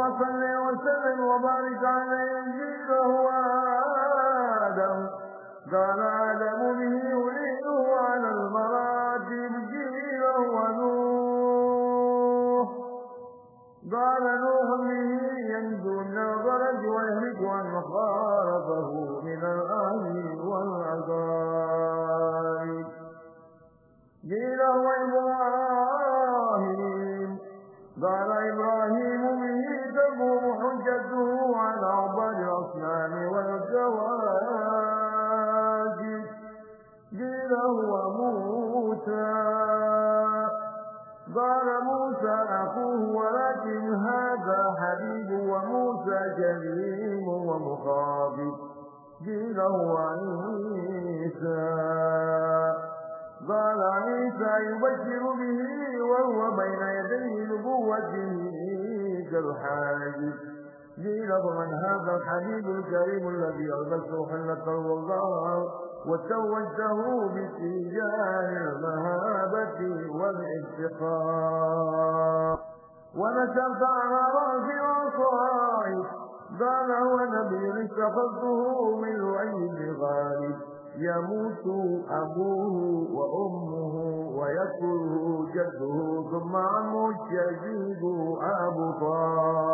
اللهم صل وسلم وبارك على جيله آدم قال آدم به يريده على المراتب جيله ونوح. قال نوح به ينجو من الغرج ويهلك عن مخالفه من الآل والعذاب قيل وإبراهيم. قال إبراهيم حجته على عباد الأصنام والزواج قيل هو موسى. قال موسى أخوه ولكن هذا حبيب وموسى كريم ومخاطب. قيل هو عيسى. قال عيسى يبشر به وهو بين يدي نبوته كالحاجب. قيل فمن هذا الحبيب الكريم الذي يلبس حلة الوضاء وتوجه بسجان المهابة والافتقار ونسبت على رأس العصائب قال هو نبي اتخذته من لؤي غالب. يموت أبوه وأمه ويكره جده ثم عمه الشديد أبو طالب